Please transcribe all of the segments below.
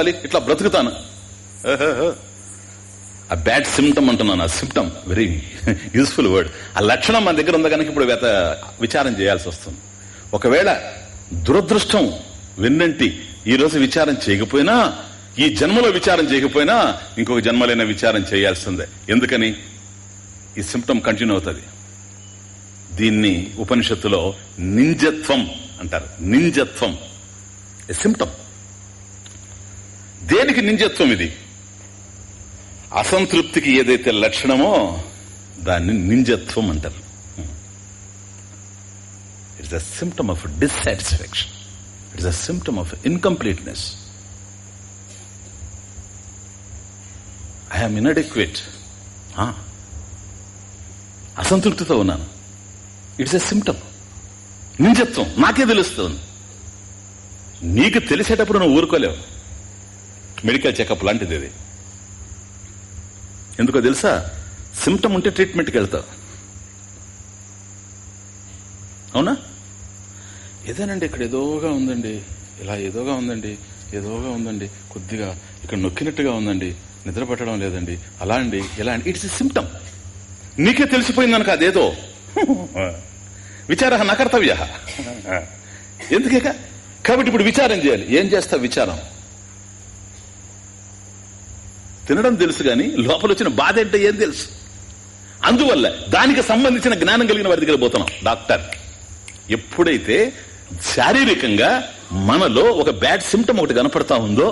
ఇట్లా బ్రతుకుతాను. ఆ bad symptom అంటున్నాను ఆ సిమ్టమ్ వెరీ యూస్ఫుల్ వర్డ్ ఆ లక్షణం మన దగ్గర ఉంది కనుక ఇప్పుడు విచారం చేయాల్సి వస్తుంది. ఒకవేళ దురదృష్టం వెన్నంటి ఈ రోజు విచారం చేయకపోయినా ఈ జన్మలో విచారం చేయకపోయినా ఇంకొక జన్మలైన విచారం చేయాల్సిందే. ఎందుకని? ఈ సిమ్టమ్ కంటిన్యూ అవుతుంది. దీన్ని ఉపనిషత్తులో నింజత్వం అంటారు. నింజత్వం. సిమ్టమ్ దేనికి నింజత్వం ఇది? అసంతృప్తికి ఏదైతే లక్షణమో దాన్ని నింజత్వం అంటారు. It's a symptom of dissatisfaction it's a symptom of incompleteness I'm inadequate అసంతృప్తితో ఉన్నాను. ఇట్స్ ఎ సిమ్టమ్ నింజత్వం. నాకే తెలుస్తుంది. నీకు తెలిసేటప్పుడు నువ్వు ఊరుకోలేవు. మెడికల్ చెకప్ లాంటిది ఇది. ఎందుకో తెలుసా? సిమ్టమ్ ఉంటే ట్రీట్మెంట్కి వెళ్తావు. అవునా? ఏదేనండి ఇక్కడ ఏదోగా ఉందండి. ఇలా ఏదోగా ఉందండి. ఏదోగా ఉందండి. కొద్దిగా ఇక్కడ నొక్కినట్టుగా ఉందండి. నిద్ర పట్టడం లేదండి. అలా అండి ఇలా అండి. ఇట్స్ సిమ్టమ్ నీకే తెలిసిపోయింది అనుక అదేదో. విచార నా కర్తవ్య ఎందుకేక? కాబట్టి ఇప్పుడు విచారం చేయాలి. ఏం చేస్తా విచారం? తినడం తెలుసు గాని లోపల వచ్చిన బాధ ఏంటో ఏం తెలుసు? అందువల్ల దానికి సంబంధించిన జ్ఞానం కలిగిన వారి దగ్గర పోతున్నాం డాక్టర్. ఎప్పుడైతే శారీరకంగా మనలో ఒక బ్యాడ్ సిమ్టమ్ ఒకటి కనపడతా ఉందో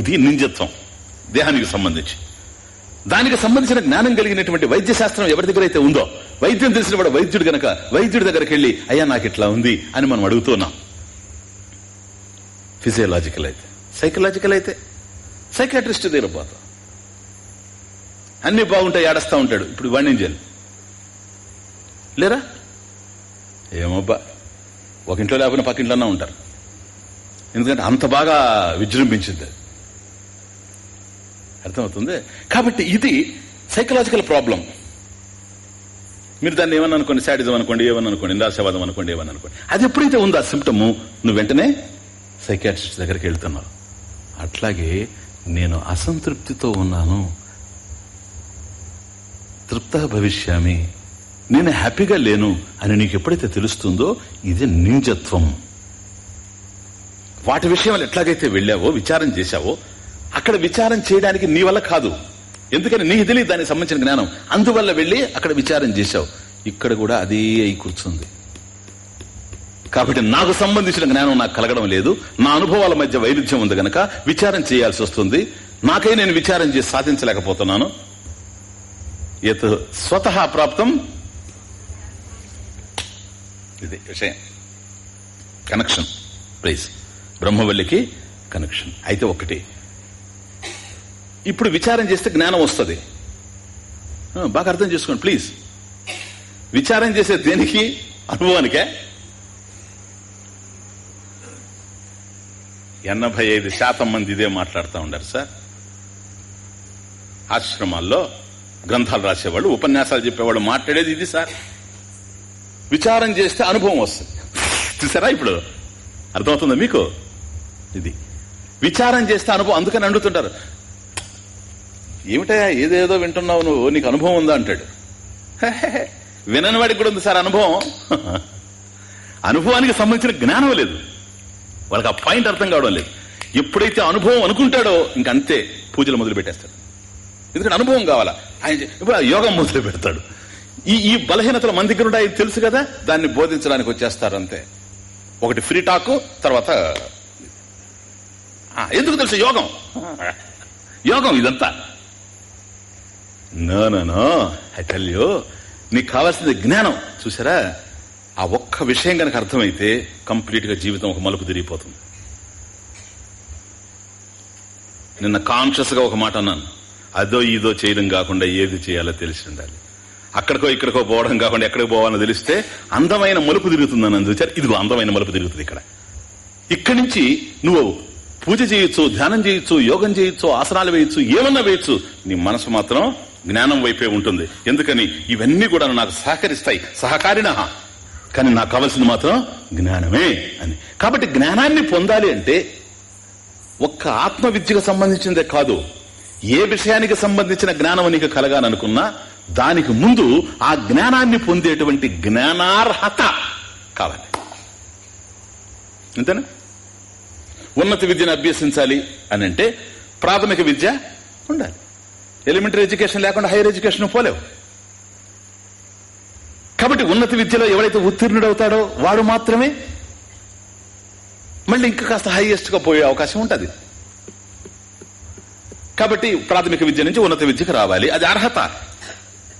ఇది నింజత్వం దేహానికి సంబంధించి. దానికి సంబంధించిన జ్ఞానం కలిగినటువంటి వైద్య శాస్త్రం ఎవరి దగ్గర అయితే ఉందో వైద్యం తెలిసిన వాడు వైద్యుడు గనక వైద్యుడి దగ్గరికి వెళ్ళి అయ్యా నాకు ఇట్లా ఉంది అని మనం అడుగుతున్నాం ఫిజియలాజికల్ అయితే సైకలాజికల్ అయితే సైకాట్రిస్ట్ దగ్గర పోతాం. అన్ని బాగుంటాయి ఏడస్తా ఉంటాడు. ఇప్పుడు వాణ్ణి చేయాలి. లేరా? ఏమబ్బా ఒక ఇంట్లో లేకపోయినా పక్కింట్లోనే ఉంటారు. ఎందుకంటే అంత బాగా విజృంభించింది. అర్థమవుతుంది? కాబట్టి ఇది సైకలాజికల్ ప్రాబ్లం మీరు దాన్ని ఏమన్నా అనుకోండి? శాడిజం అనుకోండి ఏమన్నా అనుకోండి? నిరాశవాదం అనుకోండి ఏమన్నా అనుకోండి? అది ఎప్పుడైతే ఉందో ఆ సిమ్టము నువ్వు వెంటనే సైకాట్రిస్ట్ దగ్గరికి వెళ్తున్నావు. అట్లాగే నేను అసంతృప్తితో ఉన్నాను. తృప్త భవిష్యామి. నేను హ్యాపీగా లేను అని నీకు ఎప్పుడైతే తెలుస్తుందో ఇది నింజత్వం. వాటి విషయంలో ఎట్లాగైతే వెళ్ళావో విచారం చేశావో అక్కడ విచారం చేయడానికి నీ వల్ల కాదు. ఎందుకని నీకు తెలియదు దానికి సంబంధించిన జ్ఞానం. అందువల్ల వెళ్ళి అక్కడ విచారం చేశావు. ఇక్కడ కూడా అదే అయి కూర్చుంది. కాబట్టి నాకు సంబంధించిన జ్ఞానం నాకు కలగడం లేదు. నా అనుభవాల మధ్య వైరుధ్యం ఉంది గనక విచారం చేయాల్సి వస్తుంది. నాకై నేను విచారం చేసి సాధించలేకపోతున్నాను. యత్ స్వతః ప్రాప్తం. ఇది విషయం. కనెక్షన్ ప్లీజ్ బ్రహ్మవల్లికి కనెక్షన్ అయితే ఒకటి. ఇప్పుడు విచారం చేస్తే జ్ఞానం వస్తుంది. బాగా అర్థం చేసుకోండి ప్లీజ్ విచారం చేసే దేనికి? అనుభవానికే. ఎనభై ఐదు శాతం మంది ఇదే మాట్లాడుతూ ఉండారు సార్. ఆశ్రమాల్లో గ్రంథాలు రాసేవాళ్ళు ఉపన్యాసాలు చెప్పేవాళ్ళు మాట్లాడేది ఇది సార్. విచారం చేస్తే అనుభవం వస్తుంది. చూసారా ఇప్పుడు? అర్థమవుతుందా మీకు? ఇది. విచారం చేస్తే అనుభవం అందుకని అండుతుంటారు. ఏమిటయా ఏదేదో వింటున్నావు నువ్వు నీకు అనుభవం ఉందా అంటాడు. వినని వాడికి కూడా ఉంది సార్ అనుభవం. అనుభవానికి సంబంధించిన జ్ఞానం లేదు. వాళ్ళకి ఆ పాయింట్ అర్థం కావడం లేదు. ఎప్పుడైతే అనుభవం అనుకుంటాడో ఇంకంతే పూజలు మొదలు పెట్టేస్తాడు ఎందుకంటే అనుభవం కావాలా? ఆయన ఇప్పుడు యోగం మొదలు పెడతాడు. ఈ ఈ బలహీనతలు మన దగ్గర ఉంటాయి తెలుసు కదా? దాన్ని బోధించడానికి వచ్చేస్తారు అంతే. ఒకటి ఫ్రీ టాక్ తర్వాత ఆ, ఎందుకు తెలుసు యోగం? యోగం ఇదంతా. No no no I tell you నీకు కావాల్సింది జ్ఞానం. చూసారా? ఆ ఒక్క విషయం కనుక అర్థమైతే కంప్లీట్గా జీవితం ఒక మలుపు తిరిగిపోతుంది. నిన్న కాన్షియస్గా ఒక మాట అన్నాను. అదో ఇదో చేయడం కాకుండా ఏది చేయాలో తెలిసి ఉండాలి. అక్కడికో ఇక్కడికో పోవడం కాకుండా ఎక్కడికి పోవాలో తెలిస్తే అందమైన మలుపు తిరుగుతుందని అందుచారు ఇదిగో అందమైన మలుపు తిరుగుతుంది ఇక్కడ. ఇక్కడి నుంచి నువ్వు పూజ చేయొచ్చు ధ్యానం చేయొచ్చు యోగం చేయొచ్చు ఆసనాలు వేయొచ్చు ఏమన్నా వేయొచ్చు. నీ మనసు మాత్రం జ్ఞానం వైపే ఉంటుంది. ఎందుకని? ఇవన్నీ కూడా నాకు సహకరిస్తాయి. సహకారిణ. కానీ నాకు కావాల్సింది మాత్రం జ్ఞానమే అని. కాబట్టి జ్ఞానాన్ని పొందాలి అంటే ఒక్క ఆత్మ విద్యకు సంబంధించిందే కాదు. ఏ విషయానికి సంబంధించిన జ్ఞానం నీకు కలగాలనుకున్నా దానికి ముందు ఆ జ్ఞానాన్ని పొందేటువంటి జ్ఞానార్హత కావాలి. అంతేనా ఉన్నత విద్యను అభ్యసించాలి అని అంటే ప్రాథమిక విద్య ఉండాలి. ఎలిమెంటరీ ఎడ్యుకేషన్ లేకుండా హైయర్ ఎడ్యుకేషన్ పోలేవు. కాబట్టి ఉన్నత విద్యలో ఎవరైతే ఉత్తీర్ణుడవుతాడో వాడు మాత్రమే మళ్ళీ ఇంకా కాస్త హైయెస్ట్గా పోయే అవకాశం ఉంటుంది. కాబట్టి ప్రాథమిక విద్య నుంచి ఉన్నత విద్యకు రావాలి. అది అర్హత.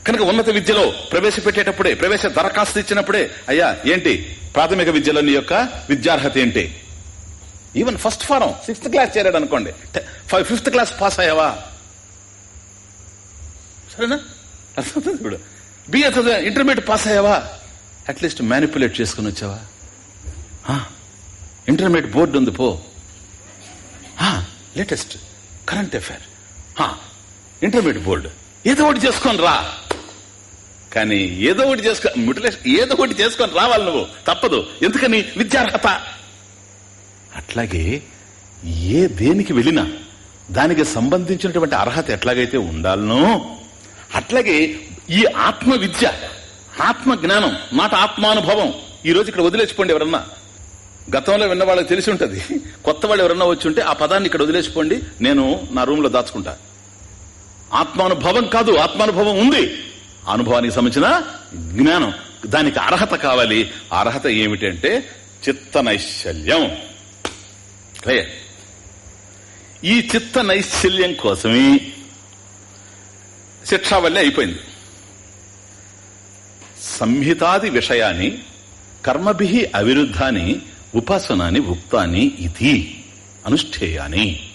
కనుక ఉన్నత విద్యలో ప్రవేశపెట్టేటప్పుడే ప్రవేశ దరఖాస్తు ఇచ్చినప్పుడే అయ్యా ఏంటి? ప్రాథమిక విద్యలో నీ యొక్క విద్యార్హత ఏంటి? Even first form sixth class చేరాడు అనుకోండి. ఫిఫ్త్ క్లాస్ పాస్ అయ్యావా? సరేనా? ఇప్పుడు. బిఏ ఇంటర్మీడియట్ పాస్ అయ్యావా? అట్లీస్ట్ మ్యానిపులేట్ చేసుకుని వచ్చావా? ఇంటర్మీడియట్ బోర్డు ఉంది పో. Latest current affair intermediate board ఏదో ఒకటి చేసుకొని రా. కానీ ఏదో ఒకటి చేసుకో ముటిలేషన్ ఏదో ఒకటి చేసుకొని రావాలి నువ్వు. తప్పదు. ఎందుకని? విద్యార్హత. అట్లాగే ఏ దేనికి వెళ్ళినా దానికి సంబంధించినటువంటి అర్హత ఎట్లాగైతే ఉండాలనో అట్లాగే ఈ ఆత్మ విద్య ఆత్మ జ్ఞానం మాట ఆత్మానుభవం ఈ రోజు ఇక్కడ వదిలేసిపోండి ఎవరన్నా. గతంలో విన్న వాళ్ళకి తెలిసి ఉంటుంది. కొత్త వాళ్ళు ఎవరన్నా వచ్చి ఉంటే ఆ పదాన్ని ఇక్కడ వదిలేసిపోండి. నేను నా రూమ్లో దాచుకుంటాను ఆత్మానుభవం కాదు ఆత్మానుభవం ఉంది. అనుభవానికి సంబంధించిన జ్ఞానం. దానికి అర్హత కావాలి. అర్హత ఏమిటంటే చిత్త నైశల్యం క్లియర్ ఈ చిత్త నైశల్యం కోసమే శిక్షావల్లి అయిపోయింది. సంహితాది విషయాన్ని కర్మభి అవిరుద్ధాన్ని ఉపాసనాన్ని ఉక్తాన్ని ఇది అనుష్ఠేయాని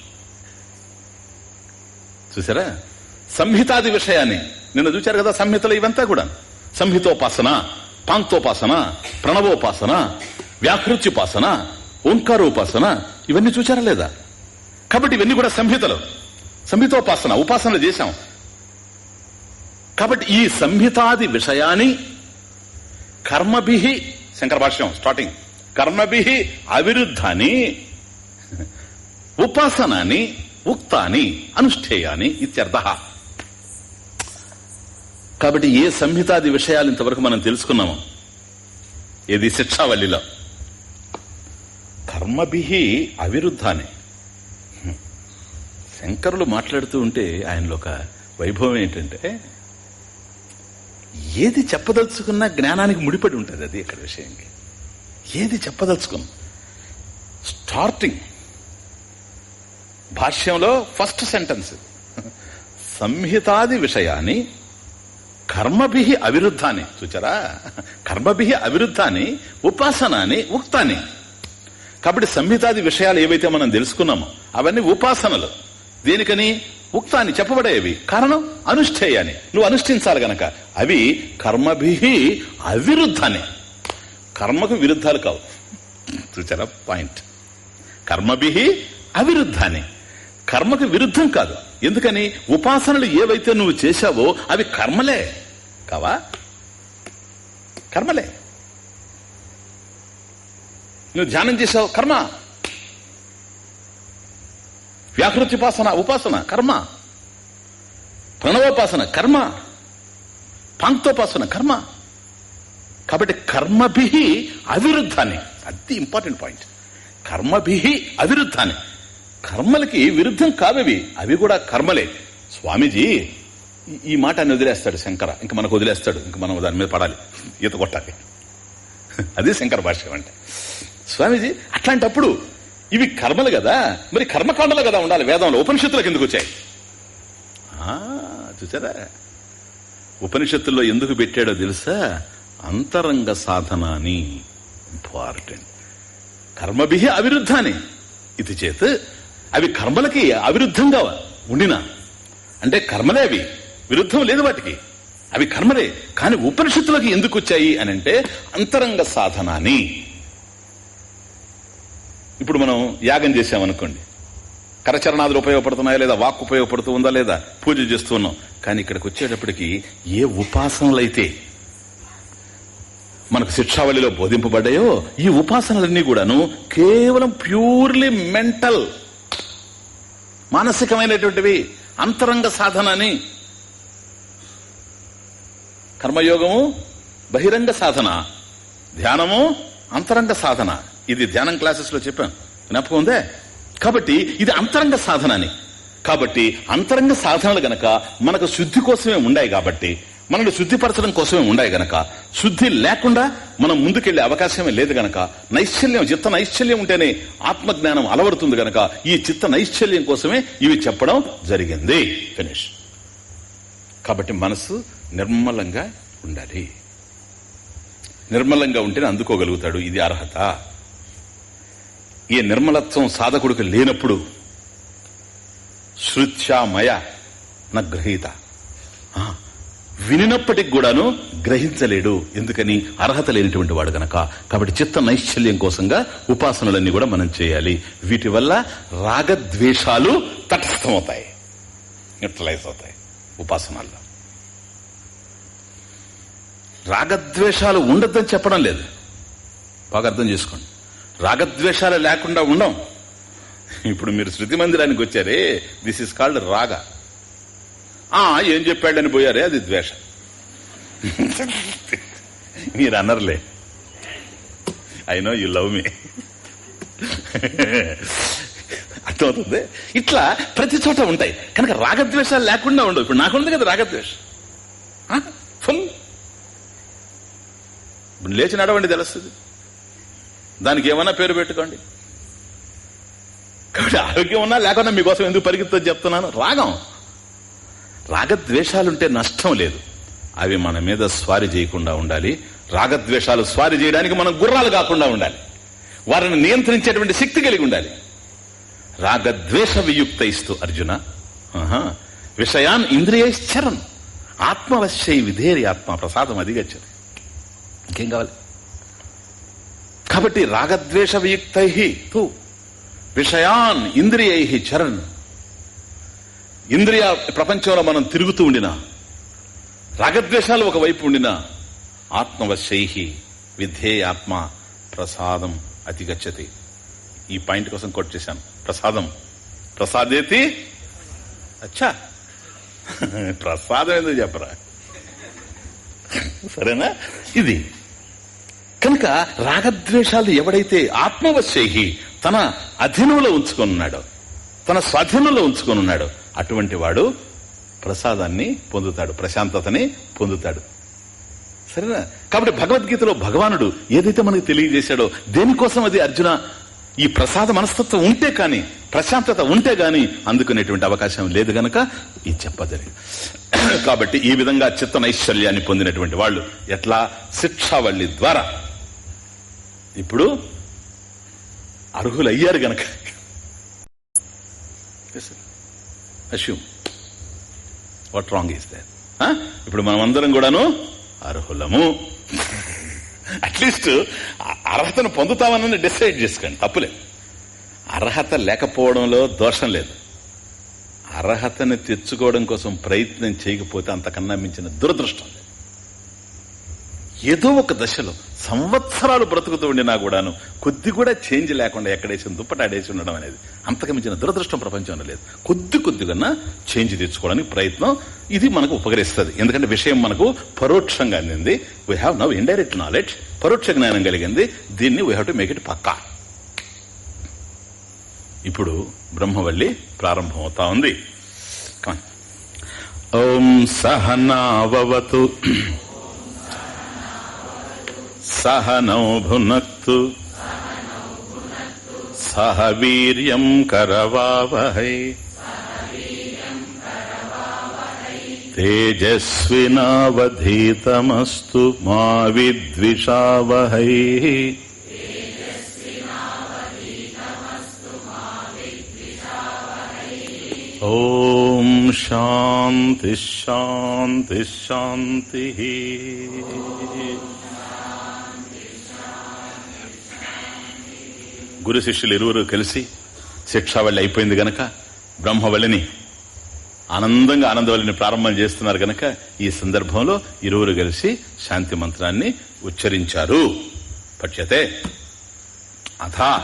చూసారా? సంహితాది విషయాన్ని. నిన్న చూచారు కదా సంహితలు ఇవంతా కూడా. సంహితోపాసన పాంక్తోపాసన ప్రణవోపాసన వ్యాకృత్యుపాసన ఓంకారోపాసన ఇవన్నీ చూచారా లేదా? కాబట్టి ఇవన్నీ కూడా సంహితలు. సంహితోపాసన ఉపాసనలు చేశాం. కాబట్టి ఈ సంహితాది విషయాన్ని కర్మభి శంకర భాష్యం స్టార్టింగ్ కర్మభి అవిరుద్ధాన్ని ఉపాసనాన్ని ఉక్తాని అనుష్ఠేయాని ఇత్యర్థ. కాబట్టి ఏ సంహితాది విషయాలు ఇంతవరకు మనం తెలుసుకున్నాము? ఏది శిక్షావల్లిలో? కర్మభి అవిరుద్ధానే. శంకరులు మాట్లాడుతూ ఉంటే ఆయనలో ఒక వైభవం ఏంటంటే ఏది చెప్పదలుచుకున్నా జ్ఞానానికి ముడిపడి ఉంటుంది అది ఇక్కడ విషయంకి. ఏది చెప్పదలుచుకున్నా. స్టార్టింగ్. భాష్యంలో ఫస్ట్ సెంటెన్స్. సంహితాది విషయాన్ని కర్మభి అవిరుద్ధాన్ని చూచారా? కర్మభి అవిరుద్ధాన్ని ఉపాసనాన్ని ఉక్తాన్ని కాబట్టి సంహితాది విషయాలు ఏవైతే మనం తెలుసుకున్నామో అవన్నీ ఉపాసనలు. దేనికని? ఉక్తాన్ని చెప్పబడేవి. కారణం? అనుష్ఠేయాన్ని నువ్వు అనుష్ఠించాలి గనక. అవి కర్మభి అవిరుద్ధాన్ని కర్మకు విరుద్ధాలు కావు. చూచారా? పాయింట్. కర్మభి అవిరుద్ధాన్ని కర్మకు విరుద్ధం కాదు. ఎందుకని? ఉపాసనలు ఏవైతే నువ్వు చేశావో అవి కర్మలే. కావా? కర్మలే. నువ్వు ధ్యానం చేశావు కర్మ. వ్యాకృత్యుపాసన ఉపాసన కర్మ. ప్రణవోపాసన కర్మ. పాంక్తోపాసన కర్మ. కాబట్టి కర్మభి అవిరుద్ధాన్ని. అది ఇంపార్టెంట్ పాయింట్. కర్మభి అవిరుద్ధాన్ని. కర్మలకి విరుద్ధం కావవి? అవి కూడా కర్మలే. స్వామీజీ ఈ మాట అని వదిలేస్తాడు శంకర. ఇంకా మనకు వదిలేస్తాడు. ఇంకా మనం దాని మీద పడాలి. ఈత కొట్టాలి. అది శంకర భాష్యం అంటే. స్వామీజీ అట్లాంటప్పుడు ఇవి కర్మలు కదా? మరి కర్మకాండలు కదా ఉండాలి. వేదంలో ఉపనిషత్తులకు ఎందుకు వచ్చాయి? చూసారా? ఉపనిషత్తుల్లో ఎందుకు పెట్టాడో తెలుసా? అంతరంగ సాధన అని ఇంపార్టెంట్. కర్మభి అవిరుద్ధాని. ఇది చేత అవి కర్మలకి అవిరుద్ధంగా ఉండినా. అంటే కర్మలే అవి. విరుద్ధం లేదు వాటికి. అవి కర్మలే. కానీ ఉపనిషత్తులకి ఎందుకు వచ్చాయి అని అంటే అంతరంగ సాధనాన్ని ఇప్పుడు మనం యాగం చేసామనుకోండి కరచరణాదులు ఉపయోగపడుతున్నాయా లేదా? వాక్ ఉపయోగపడుతూ ఉందా లేదా? పూజ చేస్తున్నాం కానీ ఇక్కడికి వచ్చేటప్పటికి ఏ ఉపాసనలైతే మనకు శిక్షావళిలో బోధింపబడ్డాయో ఈ ఉపాసనలన్నీ కూడాను కేవలం ప్యూర్లీ మెంటల్ మానసికమైనటువంటివి అంతరంగ సాధన అని కర్మయోగము బహిరంగ సాధన ధ్యానము అంతరంగ సాధన. ఇది ధ్యానం క్లాసెస్లో చెప్పాను. జ్ఞాపకం ఉందే? కాబట్టి ఇది అంతరంగ సాధన అని. కాబట్టి అంతరంగ సాధనలు గనక మనకు శుద్ధి కోసమే ఉండాయి కాబట్టి మనల్ని శుద్ధిపరచడం కోసమే ఉండాయి గనక. శుద్ధి లేకుండా మనం ముందుకెళ్ళే అవకాశమే లేదు గనక. నైశ్చల్యం చిత్త నైశ్చల్యం ఉంటేనే ఆత్మజ్ఞానం అలవడుతుంది గనక. ఈ చిత్త నైశ్చల్యం కోసమే ఇవి చెప్పడం జరిగింది. ఫినిష్ కాబట్టి మనసు నిర్మలంగా ఉండాలి. నిర్మలంగా ఉంటేనే అందుకోగలుగుతాడు. ఇది అర్హత. ఈ నిర్మలత్వం సాధకుడికి లేనప్పుడు శృత్యామయ నగ్రహీత. గ్రహీత వినినప్పటికి కూడాను గ్రహించలేడు. ఎందుకని? అర్హత లేనిటువంటి వాడు గనక. కాబట్టి చిత్త నైశ్చల్యం కోసంగా ఉపాసనలన్నీ కూడా మనం చేయాలి. వీటి వల్ల రాగద్వేషాలు తటస్థమవుతాయి. న్యూట్రలైజ్ అవుతాయి ఉపాసనల్లో. రాగద్వేషాలు ఉండద్దని చెప్పడం లేదు. బాగా అర్థం చేసుకోండి. రాగద్వేషాలు లేకుండా ఉండం. ఇప్పుడు మీరు శృతి మందిరానికి వచ్చారే. దిస్ ఇస్ కాల్డ్ రాగ. ఆ ఏం చెప్పాడని పోయారే? అది ద్వేషం. మీరు అనర్లే I know you love me అర్థమవుతుంది? ఇట్లా ప్రతి చోట ఉంటాయి. కనుక రాగద్వేషాలు లేకుండా ఉండవు. ఇప్పుడు నాకుంది కదా రాగద్వేషం. ఫుల్ ఇప్పుడు లేచి నడవండి తెలుస్తుంది. దానికి ఏమన్నా పేరు పెట్టుకోండి. కాబట్టి ఆరోగ్యం ఉన్నా లేకుండా మీకోసం ఎందుకు పరిగెత్తో చెప్తున్నాను. రాగం. రాగద్వేషాలుంటే నష్టం లేదు. అవి మన మీద స్వారీ చేయకుండా ఉండాలి. రాగద్వేషాలు స్వారీ చేయడానికి మనం గుర్రాలు కాకుండా ఉండాలి. వారిని నియంత్రించేటువంటి శక్తి కలిగి ఉండాలి. రాగద్వేష వియుక్త ఇస్తూ అర్జున. ఆహా. విషయాన్ ఇంద్రియైశ్చరన్ ఆత్మవశ్యై విధేరి ఆత్మ. ప్రసాదం అదిగచ్చది ఇంకేం కావాలి? కాబట్టి రాగద్వేష వియుక్తై తూ. విషయాన్ ఇంద్రియై చరణ్ ఇంద్రియ ప్రపంచంలో మనం తిరుగుతూ ఉండినా రాగద్వేషాలు ఒకవైపు ఉండినా ఆత్మవశై విధే ఆత్మ ప్రసాదం అతిగచ్చతి. ఈ పాయింట్ కోసం కోట్ చేశాను. ప్రసాదం. ప్రసాదేతి? అచ్చా. ప్రసాదం ఎందుకు చెప్పరా? సరేనా? ఇది. కనుక రాగద్వేషాలు ఎవడైతే ఆత్మవశైహి తన అధీనంలో ఉంచుకొనున్నాడో తన స్వాధీనంలో ఉంచుకొనున్నాడో అటువంటి వాడు ప్రసాదాన్ని పొందుతాడు ప్రశాంతతని పొందుతాడు. సరేనా? కాబట్టి భగవద్గీతలో భగవానుడు ఏదైతే మనకు తెలియజేశాడో దేనికోసం అది అర్జున? ఈ ప్రసాద మనస్తత్వం ఉంటే కాని ప్రశాంతత ఉంటే గాని అందుకునేటువంటి అవకాశం లేదు గనక ఇది చెప్పదరి. కాబట్టి ఈ విధంగా చిత్త నైశ్వర్యాన్ని పొందినటువంటి వాళ్ళు ఎట్లా? శిక్షావళి ద్వారా. ఇప్పుడు అర్హులయ్యారు గనక. Assume what wrong is they ఇప్పుడు మనం అందరం కూడాను అర్హులము. అట్లీస్ట్ అర్హతను పొందుతామని డిసైడ్ చేసుకోండి. తప్పులేదు అర్హత లేకపోవడంలో దోషం లేదు. అర్హతని తెచ్చుకోవడం కోసం ప్రయత్నం చేయకపోతే అంతకన్నా మించిన దురదృష్టం లేదు. ఏదో ఒక దశలో సంవత్సరాలు బ్రతుకుతూ ఉండినా కూడాను కొద్ది కూడా చేంజ్ లేకుండా ఎక్కడేసి దుప్పటాడేసి ఉండడం అనేది అంతకమించిన దురదృష్టం ప్రపంచంలో లేదు. కొద్ది కొద్దిగా చేంజ్ తెచ్చుకోవడానికి ప్రయత్నం ఇది మనకు ఉపకరిస్తుంది. ఎందుకంటే విషయం మనకు పరోక్షంగా అందింది. We have now indirect knowledge పరోక్ష జ్ఞానం కలిగింది. దీన్ని we have to make it పక్కా. ఇప్పుడు బ్రహ్మవల్లి ప్రారంభం అవుతా ఉంది ఓం సహనావతు సహనౌ భునక్తు సహ వీర్యం కరవావహై. తేజస్వినావధీతమస్తు మా విద్విషావహై. ఓం శాంతి శాంతి శాంతి. గురు శిష్యులు ఇరువురు కలిసి శిక్షావళి అయిపోయింది గనక బ్రహ్మవళిని ఆనందంగా ఆనందవల్లిని ప్రారంభం చేస్తున్నారు గనక ఈ సందర్భంలో ఇరువురు కలిసి శాంతి మంత్రాన్ని ఉచ్చరించారు. పట్యతే అథ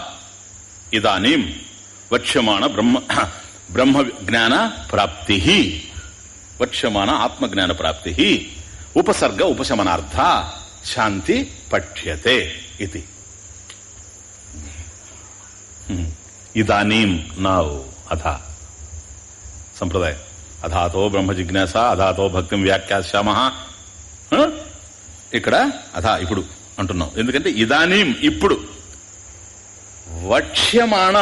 ఇదానీ వక్ష్యమాణ బ్రహ్మ బ్రహ్మ జ్ఞాన ప్రాప్తి. వక్ష్యమాణ ఆత్మజ్ఞాన ప్రాప్తి. ఉపసర్గ ఉపశమనార్థ. శాంతి పఠ్యతే. ఇది. ఇదానీం నౌ అథ సంప్రదాయం. అధాతో బ్రహ్మ జిజ్ఞాస అధాతో భక్తిం వ్యాఖ్యాశ్యామ ఇక్కడ అథా ఇప్పుడు అంటున్నాం. ఎందుకంటే ఇదానీం ఇప్పుడు. వక్ష్యమాణ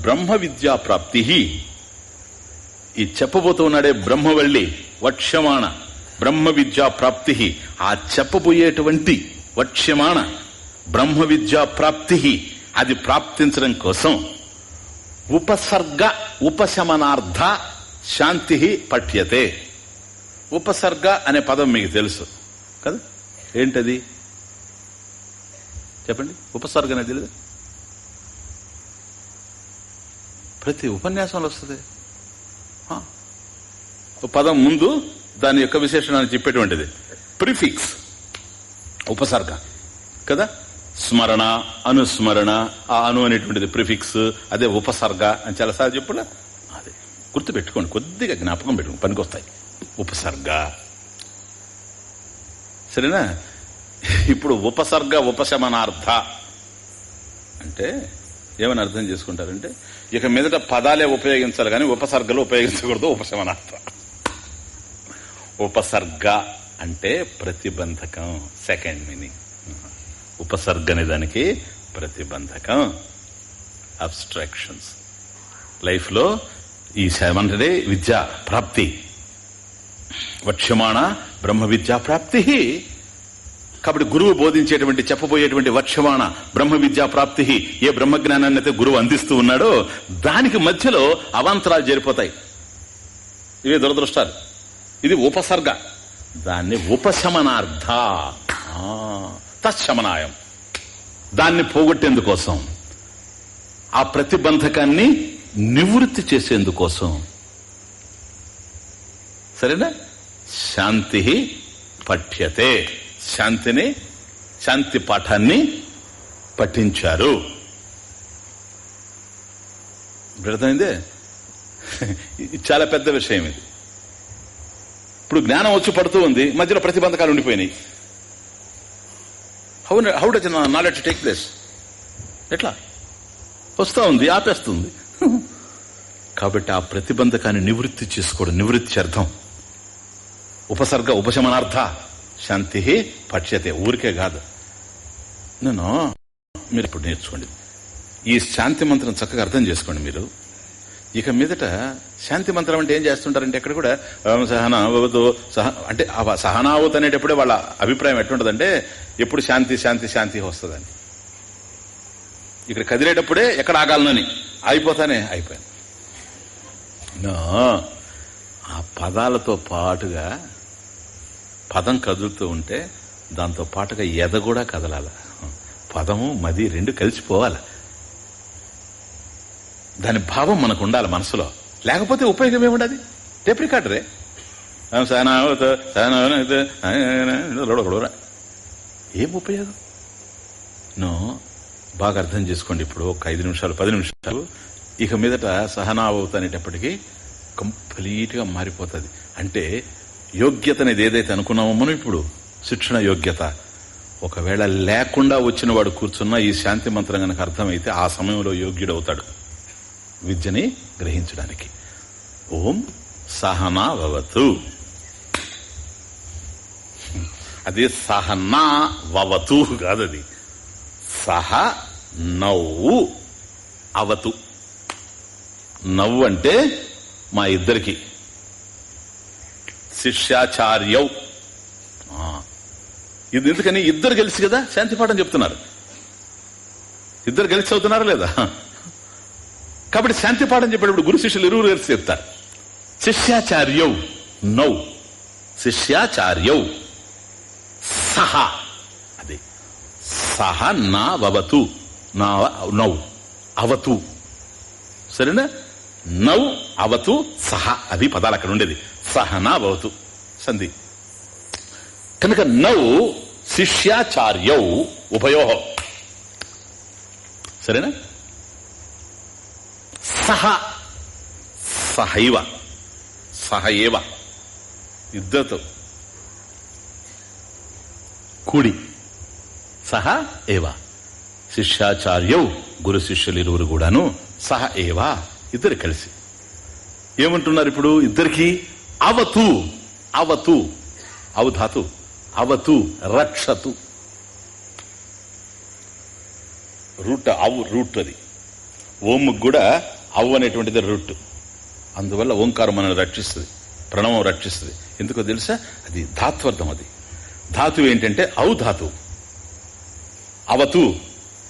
బ్రహ్మ విద్యా ప్రాప్తి. ఈ చెప్పబోతున్నాడే బ్రహ్మవల్లి వక్ష్యమాణ బ్రహ్మ విద్యా ప్రాప్తి. ఆ చెప్పబోయేటువంటి వక్ష్యమాణ బ్రహ్మ విద్యా ప్రాప్తి. అది ప్రాప్తించడం కోసం ఉపసర్గ ఉపశమనార్థ శాంతి పఠ్యతే. ఉపసర్గ అనే పదం మీకు తెలుసు. కదా? ఏంటది? చెప్పండి. ఉపసర్గ అనేది తెలియదు ప్రతి ఉపన్యాసంలో వస్తుంది. పదం ముందు దాని యొక్క విశేషణాన్ని చెప్పేటువంటిది. ప్రిఫిక్స్. ఉపసర్గ. కదా? స్మరణ అనుస్మరణ ఆ అను అనేటువంటిది ప్రిఫిక్స్ అదే ఉపసర్గ అని చాలాసార్లు చెప్పుడా అదే. గుర్తు పెట్టుకోండి కొద్దిగా జ్ఞాపకం పెట్టుకోండి పనికొస్తాయి. ఉపసర్గ. సరేనా? ఇప్పుడు ఉపసర్గ ఉపశమనార్థ. అంటే ఏమని అర్థం చేసుకుంటారంటే ఇక మీదట పదాలే ఉపయోగించాలి కానీ ఉపసర్గలు ఉపయోగించకూడదు ఉపశమనార్థ. ఉపసర్గ అంటే ప్రతిబంధకం సెకండ్ మీనింగ్ ఉపసర్గ దానికి ప్రతిబంధకం. అబ్స్ట్రాక్షన్స్ లైఫ్లో ఈ ఏమంటే విద్య ప్రాప్తి. వక్ష్యమాణ బ్రహ్మ విద్యా ప్రాప్తి. కాబట్టి గురువు బోధించేటువంటి చెప్పబోయేటువంటి వక్షమాణ బ్రహ్మ విద్యా ప్రాప్తి. ఏ బ్రహ్మజ్ఞానాన్ని అయితే గురువు అందిస్తూ ఉన్నాడో దానికి మధ్యలో అవాంతరాలు చేరిపోతాయి ఇవే దురదృష్టాలు. ఇది ఉపసర్గ. దాన్ని ఉపశమనార్థ. తత్శమనాయం దాన్ని పోగొట్టేందుకోసం ఆ ప్రతిబంధకాన్ని నివృత్తి చేసేందుకోసం. సరేనా? శాంతి పఠ్యతే. శాంతిని శాంతి పాఠాన్ని పఠించారు. అర్థమైందే? చాలా పెద్ద విషయం ఇది. ఇప్పుడు జ్ఞానం వచ్చి పడుతూ ఉంది మధ్యలో ప్రతిబంధకాలు ఉండిపోయినాయి. How how does knowledge take place ఎట్లా? వస్తూ ఉంది ఆపేస్తుంది. కాబట్టి ఆ ప్రతిబంధకాన్ని నివృత్తి చేసుకోవడం నివృత్తి అర్థం. ఉపసర్గ ఉపశమనార్థ. శాంతి పక్షతే ఊరికే కాదు. నేను మీరు ఇప్పుడు నేర్చుకోండి. ఈ శాంతి మంత్రం చక్కగా అర్థం చేసుకోండి మీరు. ఇక మీదట శాంతి మంత్రం అంటే ఏం చేస్తుంటారంటే ఇక్కడ కూడా ఓం సహనావతు సహ అంటే సహనావత్ అనేటప్పుడే వాళ్ళ అభిప్రాయం ఎట్లుంటదంటే ఎప్పుడు శాంతి శాంతి శాంతి వస్తుందని. ఇక్కడ కదిలేటప్పుడే ఎక్కడ ఆగాలనని. అయిపోతానే అయిపోయాను ఆ పదాలతో పాటుగా పదం కదులుతూ ఉంటే దాంతో పాటుగా ఎద కూడా కదలాల. పదము మది రెండు కలిసిపోవాలి. దాని భావం మనకు ఉండాలి మనసులో. లేకపోతే ఉపయోగం ఏముండదు? టేప్ రికార్డరే. ఏం ఉపయోగం? నో బాగా అర్థం చేసుకోండి ఇప్పుడు ఒక ఐదు నిమిషాలు పది నిమిషాలు. ఇక మీదట సహనావత అనేటప్పటికీ కంప్లీట్గా మారిపోతుంది. అంటే యోగ్యత అనేది ఏదైతే అనుకున్నామో మనం ఇప్పుడు శిక్షణ యోగ్యత. ఒకవేళ లేకుండా వచ్చిన వాడు కూర్చున్నా ఈ శాంతి మంత్రం కనుక అర్థమైతే ఆ సమయంలో యోగ్యుడవుతాడు. విద్యని గ్రహించడానికి. ఓం సహనా వవతు అది సహనా వవతు కాదది. సహ నవ్వు అవతు. నవ్వు అంటే మా ఇద్దరికి. శిష్యాచార్యౌ. ఇది ఎందుకని ఇద్దరు కలిసి కదా? శాంతిపాఠం చెప్తున్నారు. ఇద్దరు కలిసి అవుతున్నారా లేదా? కాబట్టి శాంతి పాఠం చెప్పేటప్పుడు గురు శిష్యులు ఇరువురు కలిసి చెప్తారు. శిష్యాచార్యౌ నౌ. శిష్యాచార్యౌ సహ. అది. సహ నా వవతు. నా నౌ. అవతు. సరేనా? నౌ అవతు సహ. అది పదాలు అక్కడ ఉండేది. సహనా భవతు సంధి. కనుక నౌ శిష్యాచార్యౌ ఉభయో. సరేనా? సహ. సహైవ సహ ఏవ. ఇద్దరితో కూడి. సహ ఏవ. శిష్యాచార్యౌ గురు శిష్యులు ఇరువురు కూడాను సహ ఏవా. ఇద్దరు కలిసి. ఏమంటున్నారు ఇప్పుడు ఇద్దరికి? అవతు. అవతు. అవధాతు. అవతు. రక్షతు. రూట్ అవు రూట్ అది. ఓముకు కూడా అవు అనేటువంటిది రొట్టు. అందువల్ల ఓంకారం మనల్ని రక్షిస్తుంది ప్రణవం రక్షిస్తుంది. ఎందుకో తెలుసా? అది ధాత్వర్థం అది. ధాతు ఏంటంటే ఔ ధాతు అవతు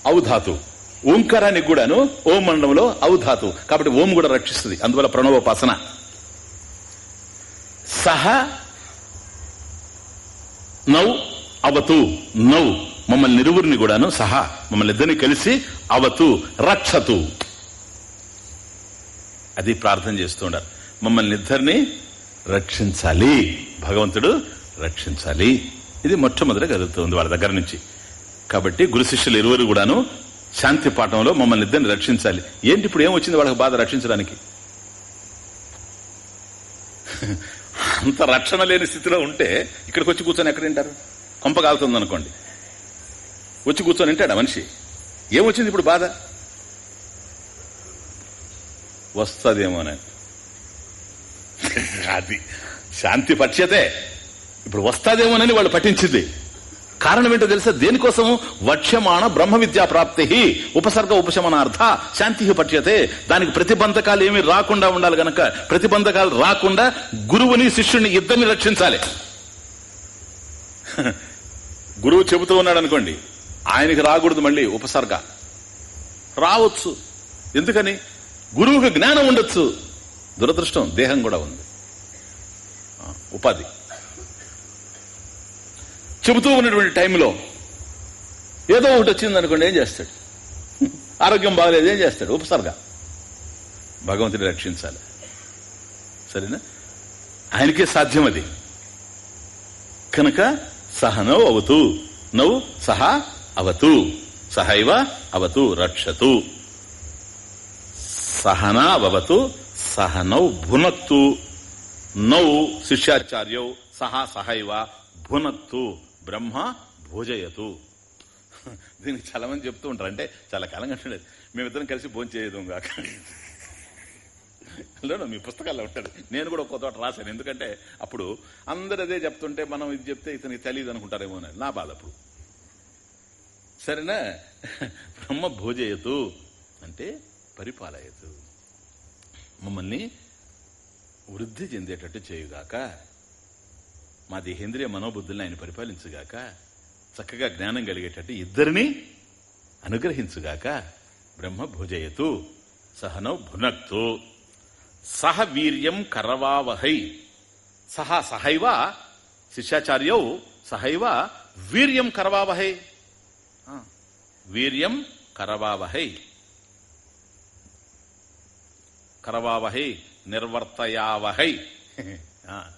ఔ ధాతు ఓంకారానికి కూడాను ఓం మండలంలో ఔ ధాతు కాబట్టి ఓం కూడా రక్షిస్తుంది. అందువల్ల ప్రణవోపాసన. సహ నౌ అవతు నౌ. మమ్మల్ని నిరువురిని కూడాను సహా. మమ్మల్ని ఇద్దరిని కలిసి అవతు రక్షతు. అది ప్రార్థన చేస్తూ ఉండాలి. మమ్మల్ని ఇద్దరిని రక్షించాలి. భగవంతుడు రక్షించాలి. ఇది మొట్టమొదటి కలుగుతుంది వాళ్ళ దగ్గర నుంచి. కాబట్టి గురు శిష్యులు ఇరువురు కూడాను శాంతి పాఠంలో మమ్మల్ని ఇద్దరిని రక్షించాలి. ఏంటి ఇప్పుడు ఏమొచ్చింది వాళ్ళకి బాధ రక్షించడానికి? అంత రక్షణ లేని స్థితిలో ఉంటే ఇక్కడికి వచ్చి కూర్చొని ఎక్కడ వింటారు కొంప కాలుతుంది అనుకోండి. వచ్చి కూర్చొని వింటాడా మనిషి? ఏమొచ్చింది ఇప్పుడు బాధ? వస్తుందేమోనని అది శాంతి పక్ష్యతే ఇప్పుడు వస్తాదేమోనని వాళ్ళు పఠించింది. కారణం ఏంటో తెలుసా? దేనికోసము? వక్ష్యమాణ బ్రహ్మ విద్యా ప్రాప్తి ఉపసర్గ ఉపశమనార్థ శాంతి పట్యతే దానికి ప్రతిబంధకాలు ఏమి రాకుండా ఉండాలి గనక ప్రతిబంధకాలు రాకుండా గురువుని శిష్యుని ఇద్దరిని రక్షించాలి. గురువు చెబుతూ ఉన్నాడు అనుకోండి ఆయనకి రాకూడదు మళ్ళీ ఉపసర్గ. రావచ్చు. ఎందుకని? గురువుకి జ్ఞానం ఉండొచ్చు. దురదృష్టం దేహం కూడా ఉంది. ఉపాధి. చెబుతూ ఉన్నటువంటి టైంలో ఏదో ఒకటి వచ్చింది అనుకోండి ఏం చేస్తాడు? ఆరోగ్యం బాగలేదు ఏం చేస్తాడు? ఉపసర్గ. భగవంతుని రక్షించాలి. సరేనా? ఆయనకే సాధ్యం అది. కనుక సహనవ్ అవతు. నవ్వు సహా అవతు. సహైవ అవతు రక్షతు. సహనావతు సహనౌ భునత్తు. నౌ శిష్యాచార్యౌ సహా సహైవ భునత్తు. బ్రహ్మ భోజయతు. దీనికి చాలా మంది చెప్తూ ఉంటారు. అంటే చాలా కాలంగా అంటుండేది మేమిద్దరం కలిసి భోజనం చేయదు కాక. లేను, మీ పుస్తకాల్లో ఉంటాడు. నేను కూడా ఒక్కో తోట రాశాను. ఎందుకంటే అప్పుడు అందరు అదే చెప్తుంటే మనం ఇది చెప్తే ఇతనికి తెలియదు అనుకుంటారేమో అని. నా బాధ అప్పుడు. సరేనా? బ్రహ్మ భోజయతు. అంటే పరిపాలయతు మమ్మల్ని వృద్ధి చెందేటట్టు చేయుగాక మా దేహేంద్రియ మనోబుద్ధుల్ని ఆయన పరిపాలించుగాక చక్కగా జ్ఞానం కలిగేటట్టు ఇద్దరిని అనుగ్రహించుగాక బ్రహ్మ భుజయతు సహనౌ భునక్తు. సహ వీర్యం కరవావహై సహ సహైవ శిష్యాచార్యౌ సహైవ వీర్యం కరవావహై. వీర్యం కరవావహై. కరవావహై నిర్వర్తయావహై. ఆ.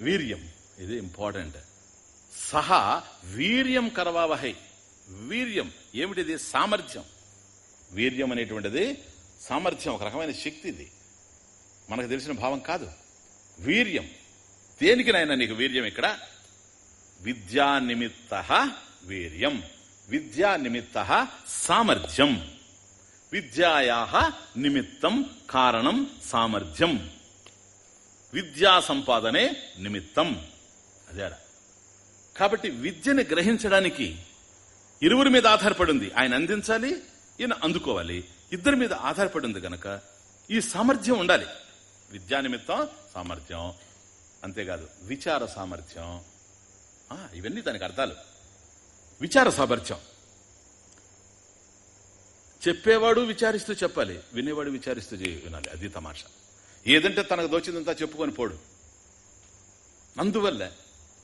వీర్యం ఇది ఇంపార్టెంట్. సహా వీర్యం కరవావహై. వీర్యం ఏమిటిది? సామర్థ్యం. వీర్యం అనేటువంటిది సామర్థ్యం ఒక రకమైన శక్తి ఇది. మనకు తెలిసిన భావం కాదు. వీర్యం. దేనికి నీకు వీర్యం ఇక్కడ? విద్యా నిమిత్త వీర్యం. విద్యా నిమిత్త సామర్థ్యం. విద్యాయా నిమిత్తం కారణం సామర్థ్యం. విద్యా సంపాదనే నిమిత్తం. అదేడా కాబట్టి విద్యని గ్రహించడానికి ఇరువురి మీద ఆధారపడింది. ఆయన అందించాలి ఈయన అందుకోవాలి. ఇద్దరి మీద ఆధారపడింది గనక ఈ సామర్థ్యం ఉండాలి. విద్యా నిమిత్తం సామర్థ్యం. అంతేకాదు విచార సామర్థ్యం. ఆ, ఇవన్నీ దానికి అర్థాలు. విచార సామర్థ్యం. చెప్పేవాడు విచారిస్తూ చెప్పాలి. వినేవాడు విచారిస్తూ వినాలి. అది తమాషా. ఏదంటే తనకు దోచిందంతా చెప్పుకొని పోడు. అందువల్ల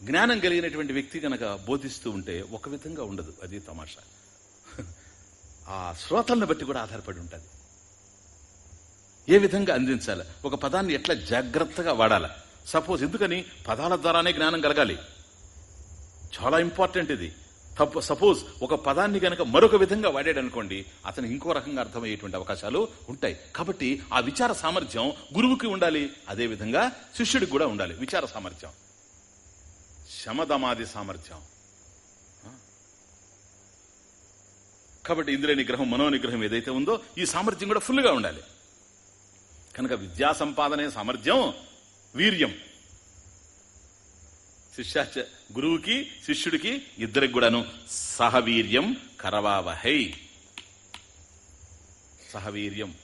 జ్ఞానం కలిగినటువంటి వ్యక్తి గనక బోధిస్తూ ఉంటే ఒక విధంగా ఉండదు. అది తమాషా. ఆ శ్రోతలను బట్టి కూడా ఆధారపడి ఉంటుంది. ఏ విధంగా అందించాలి? ఒక పదాన్ని ఎట్లా జాగ్రత్తగా వాడాలి? సపోజ్ ఎందుకని? పదాల ద్వారానే జ్ఞానం కలగాలి. చాలా ఇంపార్టెంట్ ఇది. సపోజ్ ఒక పదాన్ని గనక మరొక విధంగా వాడాడు అనుకోండి అతను ఇంకో రకంగా అర్థమయ్యేటువంటి అవకాశాలు ఉంటాయి. కాబట్టి ఆ విచార సామర్థ్యం గురువుకి ఉండాలి. అదే విధంగా శిష్యుడికి కూడా ఉండాలి. విచార సామర్థ్యం. శమదమాది సామర్థ్యం. కాబట్టి ఇంద్రియ నిగ్రహం మనోనిగ్రహం ఏదైతే ఉందో ఈ సామర్థ్యం కూడా ఫుల్గా ఉండాలి. కనుక విద్యా సంపాదనే సామర్థ్యం వీర్యం. శిష్యాచ గురువుకి శిష్యుడికి ఇద్దరికి కూడాను సహవీర్యం కరవావహై. సహవీర్యం.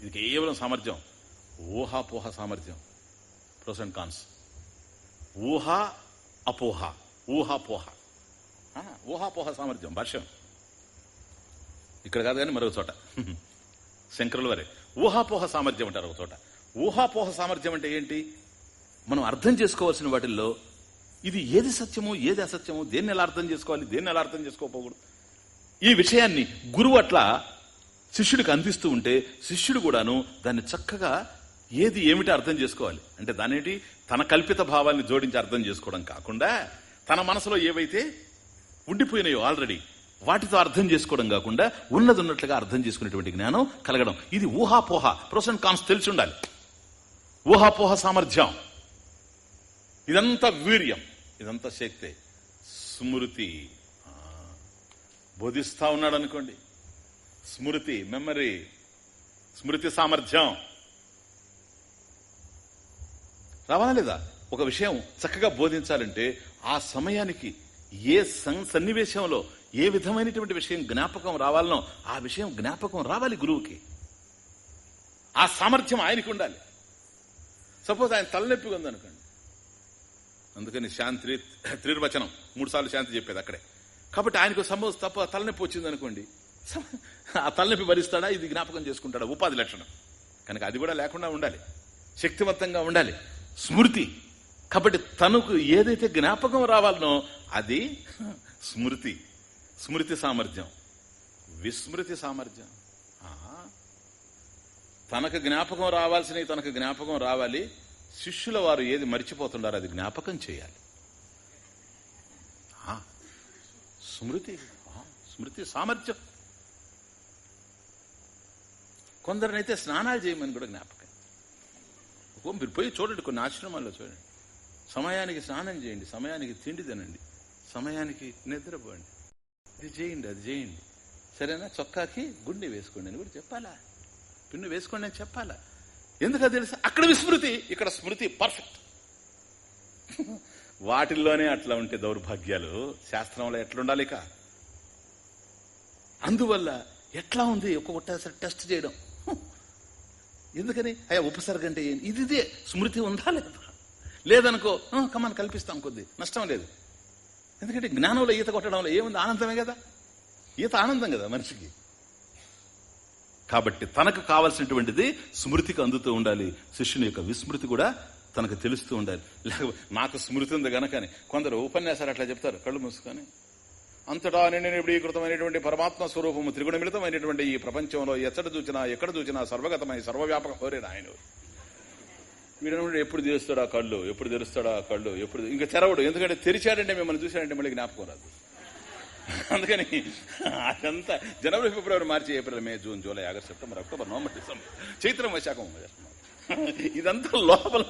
ఇది కేవలం సామర్థ్యం. ఊహాపోహ సామర్థ్యం. Pros and cons. ఊహ అపోహ. ఊహాపోహ ఊహాపోహ సామర్థ్యం. భాష్యం. ఇక్కడ కాదు కానీ మరొక చోట. శంకరుల వారే. ఊహాపోహ సామర్థ్యం అంటారు ఒక చోట. ఊహాపోహ సామర్థ్యం అంటే ఏంటి? మనం అర్థం చేసుకోవాల్సిన వాటిల్లో ఇది ఏది సత్యమో ఏది అసత్యమో దేన్ని ఎలా అర్థం చేసుకోవాలి దేన్ని ఎలా అర్థం చేసుకోకూడదు? ఈ విషయాన్ని గురువు అట్లా శిష్యుడికి అందిస్తూ ఉంటే శిష్యుడు కూడాను దాన్ని చక్కగా ఏది ఏమిటి అర్థం చేసుకోవాలి? అంటే దానేటి? తన కల్పిత భావాన్ని జోడించి అర్థం చేసుకోవడం కాకుండా తన మనసులో ఏవైతే ఉండిపోయినాయో ఆల్రెడీ వాటితో అర్థం చేసుకోవడం కాకుండా ఉన్నది ఉన్నట్లుగా అర్థం చేసుకునేటువంటి జ్ఞానం కలగడం. ఇది ఊహాపోహ. ప్రోసెంట్ కాన్స్ తెలిసి ఉండాలి. ఊహాపోహ సామర్థ్యం. ఇదంతా వీర్యం ఇదంతా శక్తి. స్మృతి. ఆ, బోధిస్తా ఉన్నాడు అనుకోండి స్మృతి మెమరీ స్మృతి సామర్థ్యం. రావాలా లేదా? ఒక విషయం చక్కగా బోధించాలంటే ఆ సమయానికి ఏ సన్నివేశంలో ఏ విధమైనటువంటి విషయం జ్ఞాపకం రావాలనో ఆ విషయం జ్ఞాపకం రావాలి గురువుకి. ఆ సామర్థ్యం ఆయనకి ఉండాలి సపోజ్ ఆయన తలనొప్పిగా ఉందనుకోండి. అందుకని శాంతి త్రిర్వచనం మూడు సార్లు శాంతి చెప్పేది అక్కడే. కాబట్టి ఆయనకు సంభవం తప్ప తలనొప్పి వచ్చింది అనుకోండి. ఆ తలనొప్పి భరిస్తాడా? ఇది జ్ఞాపకం చేసుకుంటాడా? ఉపాధి లక్షణం. కనుక అది కూడా లేకుండా ఉండాలి. శక్తివంతంగా ఉండాలి. స్మృతి. కాబట్టి తనకు ఏదైతే జ్ఞాపకం రావాలనో అది స్మృతి. స్మృతి సామర్థ్యం. విస్మృతి సామర్థ్యం. తనకు జ్ఞాపకం రావాల్సినవి తనకు జ్ఞాపకం రావాలి. శిష్యుల వారు ఏది మర్చిపోతుండారో అది జ్ఞాపకం చేయాలి. స్మృతి స్మృతి సామర్థ్యం. కొందరినైతే స్నానాలు చేయమని కూడా జ్ఞాపకం. మీరు పోయి చూడండి కొన్ని ఆశ్రమాల్లో చూడండి. సమయానికి స్నానం చేయండి సమయానికి తిండి తినండి సమయానికి నిద్రపోండి. ఇది చేయండి అది చేయండి. సరేనా? చొక్కాకి గుండె వేసుకోండి అని కూడా చెప్పాలా? పిన్ను వేసుకోండి అని చెప్పాలా? ఎందుకు తెలుసు? తెలుసా అక్కడ విస్మృతి ఇక్కడ స్మృతి పర్ఫెక్ట్ వాటిల్లోనే అట్లా ఉంటే దౌర్భాగ్యాలు శాస్త్రంలో ఎట్లుండాలి ఇక అందువల్ల ఎట్లా ఉంది? ఒక్కొక్కసారి టెస్ట్ చేయడం. ఎందుకని? అయ్యా ఉపసర్గ అంటే ఏంటి ఇది ఇదే. స్మృతి ఉందా లేదా? లేదనుకో కమాన్ కల్పిస్తాం కొద్ది. నష్టం లేదు. ఎందుకంటే జ్ఞానంలో ఈత కొట్టడంలో ఏముంది? ఆనందమే కదా? ఈత ఆనందం కదా మనిషికి. కాబట్టి తనకు కావలసినటువంటిది స్మృతికి అందుతూ ఉండాలి. శిష్యుని యొక్క విస్మృతి కూడా తనకు తెలుస్తూ ఉండాలి. లేకపోతే నాకు స్మృతి ఉంది గనకని కొందరు ఉపన్యాసాలు అట్లా చెప్తారు కళ్ళు మూసుకొని. అంతటా నిర్ణయీకృతమైనటువంటి పరమాత్మ స్వరూపము త్రిగుణమిళితమైనటువంటి ఈ ప్రపంచంలో ఎచ్చట చూచినా ఎక్కడ చూచినా సర్వగతమై సర్వవ్యాపక. కోరే ఆయన వీడనుడు ఎప్పుడు తెరుస్తాడు ఆ కళ్ళు? ఎప్పుడు తెరుస్తాడు ఆ కళ్ళు? ఎప్పుడు ఇంకా తెరవడు. ఎందుకంటే తెరిచాడంటే మిమ్మల్ని చూశాడంటే మళ్ళీ జ్ఞాపకం రాదు. అందుకని అదంతా జనవరి ఫిబ్రవరి మార్చి April May June July August September October November December చైత్రం వైశాఖం ఇదంతా లోపల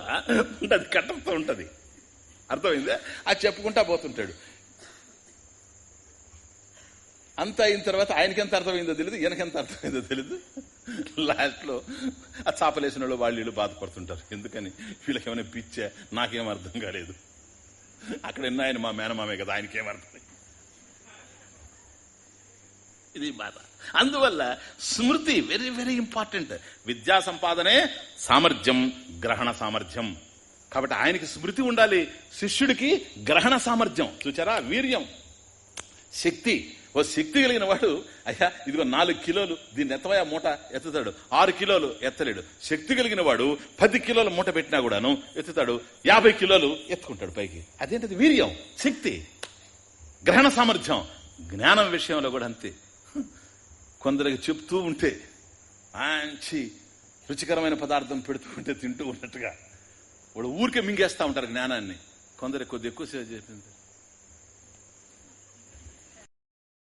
ఉంటుంది కట్టంతో ఉంటుంది. అర్థమైందా? అది చెప్పుకుంటా పోతుంటాడు. అంత అయిన తర్వాత ఆయనకి ఎంత అర్థమైందో తెలియదు ఈయనకెంత ఎంత అర్థమైందో తెలియదు లాస్ట్లో ఆ చాపలేసిన వాళ్ళు వాళ్ళు వీళ్ళు బాధపడుతుంటారు. ఎందుకని? వీళ్ళకేమైనా పిచ్చే? నాకేం అర్థం కాలేదు. అక్కడ ఎన్న ఆయన మా మేనమామే కదా ఆయనకేం అర్థం ఇది బాధ. అందువల్ల స్మృతి వెరీ వెరీ ఇంపార్టెంట్ విద్యా సంపాదనే సామర్థ్యం గ్రహణ సామర్థ్యం. కాబట్టి ఆయనకి స్మృతి ఉండాలి శిష్యుడికి గ్రహణ సామర్థ్యం. చూచారా? వీర్యం. శక్తి. ఓ శక్తి కలిగిన వాడు అయ్యా ఇదిగో నాలుగు కిలోలు దీన్ని ఎత్తవయా మూట ఎత్తుతాడు. ఆరు కిలోలు ఎత్తలేడు. శక్తి కలిగిన వాడు పది కిలోల మూట పెట్టినా కూడాను ఎత్తుతాడు. యాభై కిలోలు ఎత్తుకుంటాడు పైకి. అదేంటది? వీర్యం. శక్తి. గ్రహణ సామర్థ్యం. జ్ఞానం విషయంలో కూడా అంతే. కొందరికి చెప్తూ ఉంటే మంచి రుచికరమైన పదార్థం పెడుతూ ఉంటే తింటూ ఉన్నట్టుగా. వాడు ఊరికే మింగేస్తూ ఉంటారు జ్ఞానాన్ని. కొందరు కొద్ది ఎక్కువసేపు చెప్పింది